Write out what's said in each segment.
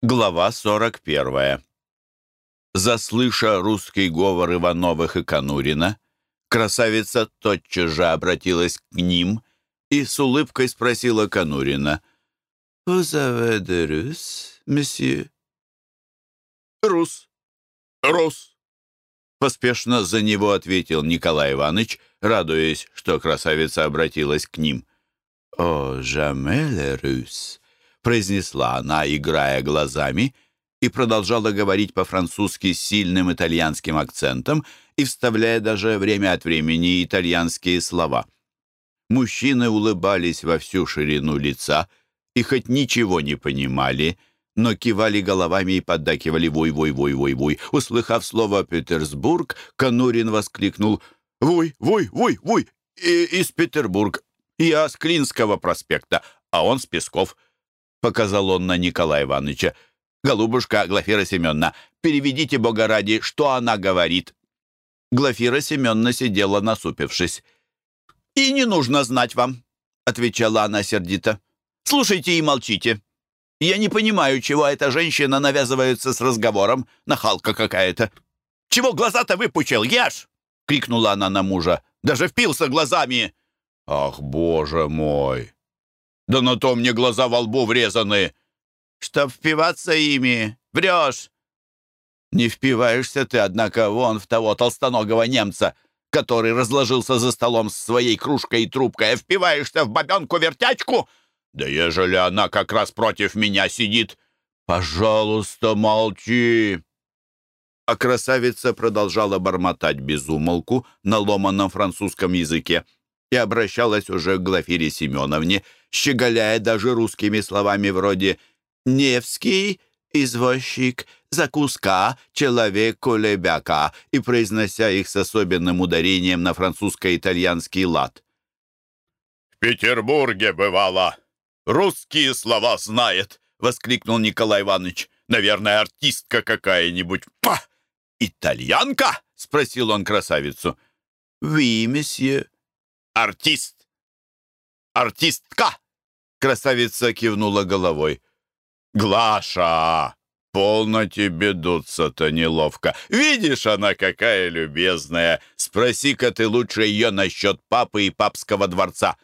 Глава 41. Заслыша русский говор Ивановых и Конурина, красавица тотчас же обратилась к ним и с улыбкой спросила Конурина. «Vous avez месье?» «Рус! Рус!» Поспешно за него ответил Николай Иванович, радуясь, что красавица обратилась к ним. «О, jamais рус!» Произнесла она, играя глазами, и продолжала говорить по-французски с сильным итальянским акцентом и вставляя даже время от времени итальянские слова. Мужчины улыбались во всю ширину лица и хоть ничего не понимали, но кивали головами и поддакивали «вой-вой-вой-вой-вой». Услыхав слово «Петербург», Конурин воскликнул «Вой-вой-вой-вой! Из Петербург! Я с Клинского проспекта, а он с Песков». — показал он на Николая Ивановича. «Голубушка Глафира Семеновна, переведите, Бога ради, что она говорит». Глафира Семеновна сидела насупившись. «И не нужно знать вам», — отвечала она сердито. «Слушайте и молчите. Я не понимаю, чего эта женщина навязывается с разговором. Нахалка какая-то. Чего глаза-то выпучил, ешь!» — крикнула она на мужа. «Даже впился глазами!» «Ах, боже мой!» Да на то мне глаза во лбу врезаны. Чтоб впиваться ими, врешь. Не впиваешься ты, однако, вон в того толстоногого немца, который разложился за столом с своей кружкой и трубкой, а впиваешься в бабенку-вертячку? Да ежели она как раз против меня сидит, пожалуйста, молчи. А красавица продолжала бормотать без умолку на ломаном французском языке и обращалась уже к Глафире Семеновне, щеголяя даже русскими словами вроде «Невский», «извозчик», «закуска», «человек кулебяка» и произнося их с особенным ударением на французско-итальянский лад. «В Петербурге бывало. Русские слова знает», — воскликнул Николай Иванович. «Наверное, артистка какая-нибудь». «Па! Итальянка?» — спросил он красавицу. «Ви, месье». «Артист артистка!» Красавица кивнула головой. «Глаша, полно тебе дуться-то неловко. Видишь, она какая любезная. Спроси-ка ты лучше ее насчет папы и папского дворца.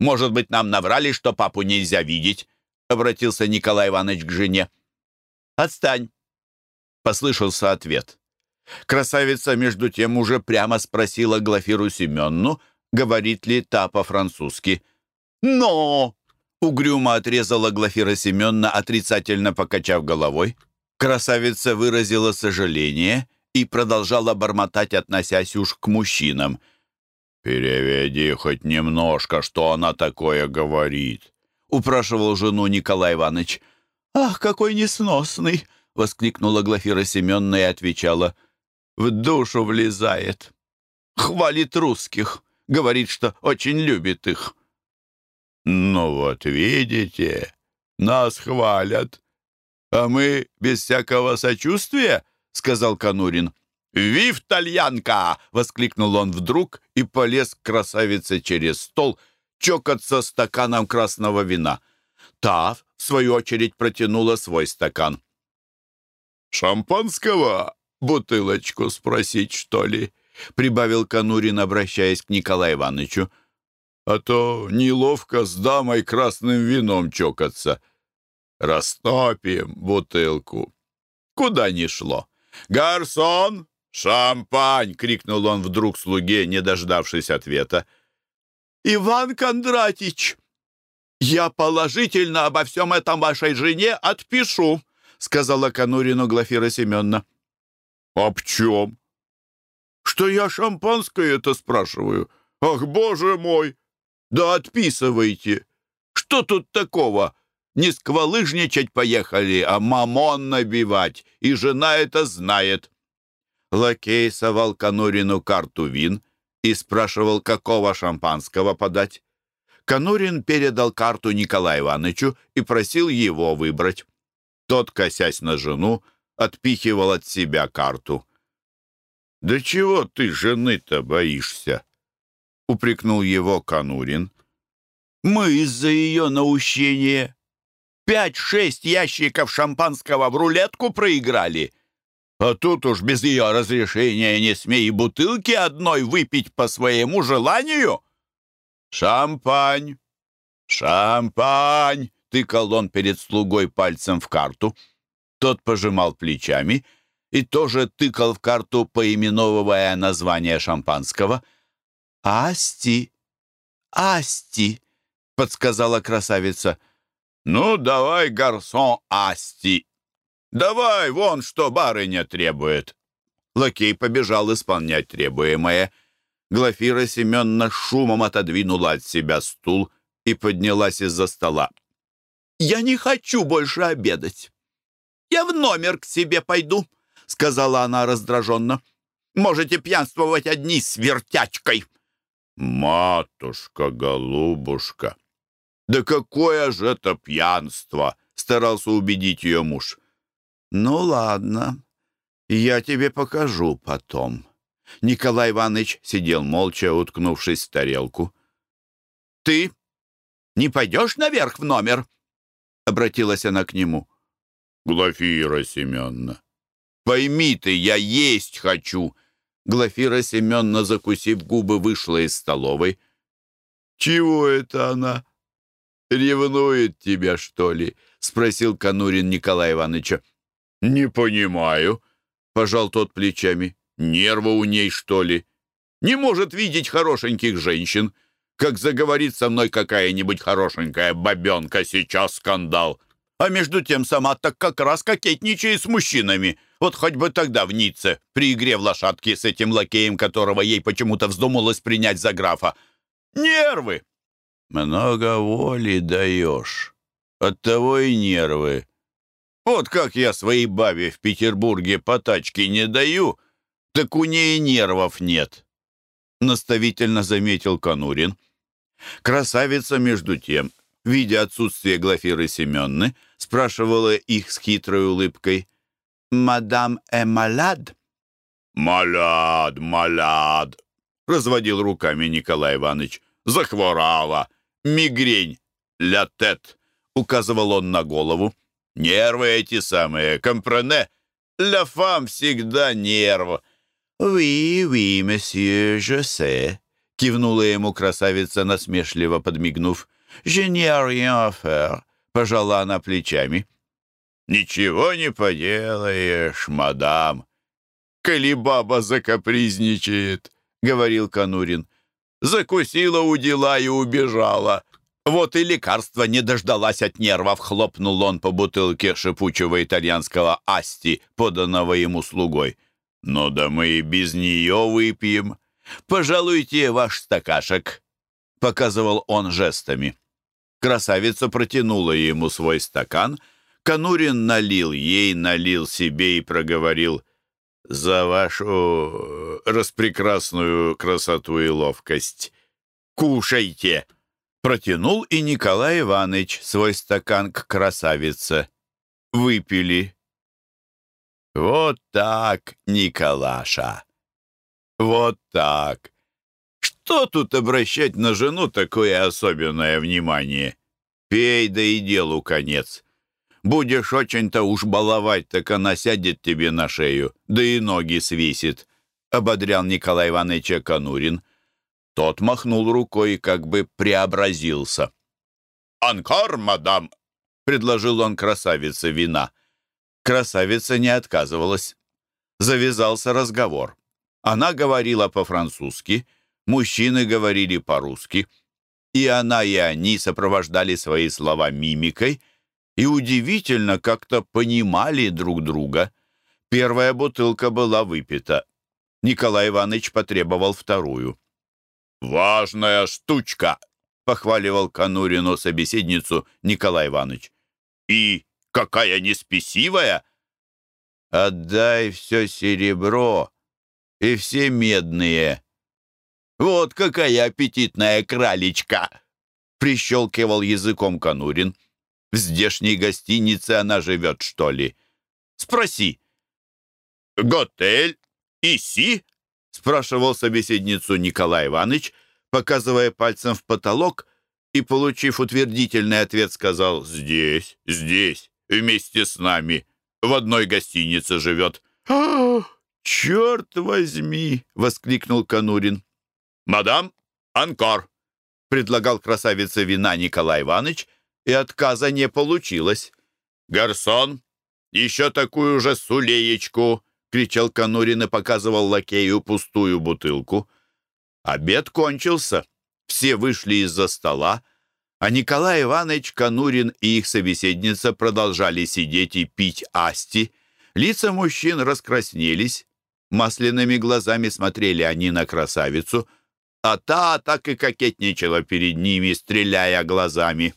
Может быть, нам наврали, что папу нельзя видеть?» Обратился Николай Иванович к жене. «Отстань!» Послышался ответ. Красавица, между тем, уже прямо спросила Глафиру Семенну, говорит ли та по-французски. «Но!» — угрюмо отрезала Глафира Семеновна, отрицательно покачав головой. Красавица выразила сожаление и продолжала бормотать, относясь уж к мужчинам. «Переведи хоть немножко, что она такое говорит», — упрашивал жену Николай Иванович. «Ах, какой несносный!» — воскликнула Глафира Семеновна и отвечала. «В душу влезает. Хвалит русских. Говорит, что очень любит их». «Ну вот видите, нас хвалят, а мы без всякого сочувствия», — сказал Конурин. «Вив, тальянка!» — воскликнул он вдруг и полез к красавице через стол чокаться стаканом красного вина. Та, в свою очередь, протянула свой стакан. «Шампанского? Бутылочку спросить, что ли?» — прибавил Конурин, обращаясь к Николаю Ивановичу а то неловко с дамой красным вином чокаться. Растопим бутылку. Куда ни шло. «Гарсон! Шампань!» — крикнул он вдруг слуге, не дождавшись ответа. «Иван Кондратич, я положительно обо всем этом вашей жене отпишу», — сказала Конурину Глафира Семеновна. «Об чем?» «Что я шампанское-то спрашиваю? Ах, боже мой! Да отписывайте. Что тут такого? Не сквалыжничать поехали, а мамон набивать, и жена это знает. Лакей совал Конурину карту вин и спрашивал, какого шампанского подать. Конурин передал карту Николаю Ивановичу и просил его выбрать. Тот, косясь на жену, отпихивал от себя карту. «Да чего ты жены-то боишься?» — упрекнул его Конурин. «Мы из-за ее наущения. Пять-шесть ящиков шампанского в рулетку проиграли. А тут уж без ее разрешения не смей бутылки одной выпить по своему желанию. Шампань, шампань, тыкал он перед слугой пальцем в карту. Тот пожимал плечами и тоже тыкал в карту, поименовывая название шампанского. «Асти, Асти», — подсказала красавица. «Ну, давай, гарсон Асти. Давай, вон, что барыня требует». Лакей побежал исполнять требуемое. Глафира Семеновна шумом отодвинула от себя стул и поднялась из-за стола. «Я не хочу больше обедать. Я в номер к себе пойду», — сказала она раздраженно. «Можете пьянствовать одни с вертячкой». «Матушка-голубушка, да какое же это пьянство!» — старался убедить ее муж. «Ну ладно, я тебе покажу потом». Николай Иванович сидел молча, уткнувшись в тарелку. «Ты не пойдешь наверх в номер?» — обратилась она к нему. «Глафира Семеновна». «Пойми ты, я есть хочу!» Глафира Семеновна, закусив губы, вышла из столовой. «Чего это она? Ревнует тебя, что ли?» — спросил Конурин Николая Ивановича. «Не понимаю», — пожал тот плечами. «Нервы у ней, что ли? Не может видеть хорошеньких женщин. Как заговорит со мной какая-нибудь хорошенькая бабенка, сейчас скандал. А между тем сама так как раз кокетничает с мужчинами. Вот хоть бы тогда в Ницце, при игре в лошадки с этим лакеем, которого ей почему-то вздумалось принять за графа. Нервы!» «Много воли даешь. Оттого и нервы. Вот как я своей бабе в Петербурге по тачке не даю, так у ней нервов нет», — наставительно заметил Конурин. Красавица, между тем, видя отсутствие Глафиры Семенны, спрашивала их с хитрой улыбкой. «Мадам э малад?» «Маляд, маляд!» — разводил руками Николай Иванович. «Захворала! Мигрень! Ля тет!» — указывал он на голову. «Нервы эти самые, компрене! Ля фам всегда нерв!» «Oui, oui, месье, sais», — кивнула ему красавица, насмешливо подмигнув. «Je n'ai rien à faire», — пожала она плечами. «Ничего не поделаешь, мадам. Коли баба закапризничает», — говорил Конурин. «Закусила у дела и убежала». Вот и лекарство не дождалась от нервов, хлопнул он по бутылке шипучего итальянского асти, поданного ему слугой. «Ну да мы и без нее выпьем. Пожалуйте ваш стакашек», — показывал он жестами. Красавица протянула ему свой стакан. Конурин налил ей, налил себе и проговорил «За вашу распрекрасную красоту и ловкость. Кушайте!» Протянул и Николай Иванович свой стакан к красавице. Выпили. Вот так, Николаша. Вот так. Что тут обращать на жену такое особенное внимание? Пей, да и делу конец. Будешь очень-то уж баловать, так она сядет тебе на шею, да и ноги свисит, — ободрял Николай Иванович Конурин. Тот махнул рукой и как бы преобразился. «Анкар, мадам!» — предложил он красавице вина. Красавица не отказывалась. Завязался разговор. Она говорила по-французски, мужчины говорили по-русски. И она, и они сопровождали свои слова мимикой и удивительно как-то понимали друг друга. Первая бутылка была выпита. Николай Иванович потребовал вторую. «Важная штучка!» — похваливал Конурину собеседницу Николай Иванович. «И какая неспесивая!» «Отдай все серебро и все медные. Вот какая аппетитная кралечка!» — прищелкивал языком Конурин. «В здешней гостинице она живет, что ли? Спроси». «Готель? Иси?» — спрашивал собеседницу Николай Иванович, показывая пальцем в потолок и, получив утвердительный ответ, сказал «Здесь, здесь, вместе с нами, в одной гостинице живет». черт возьми!» — воскликнул Конурин. «Мадам, анкор!» — предлагал красавица вина Николай Иванович, и отказа не получилось. «Гарсон, еще такую же сулеечку!» — кричал Конурин и показывал лакею пустую бутылку. Обед кончился. Все вышли из-за стола, а Николай Иванович, Конурин и их собеседница продолжали сидеть и пить асти. Лица мужчин раскраснелись, масляными глазами смотрели они на красавицу, а та так и кокетничала перед ними, стреляя глазами.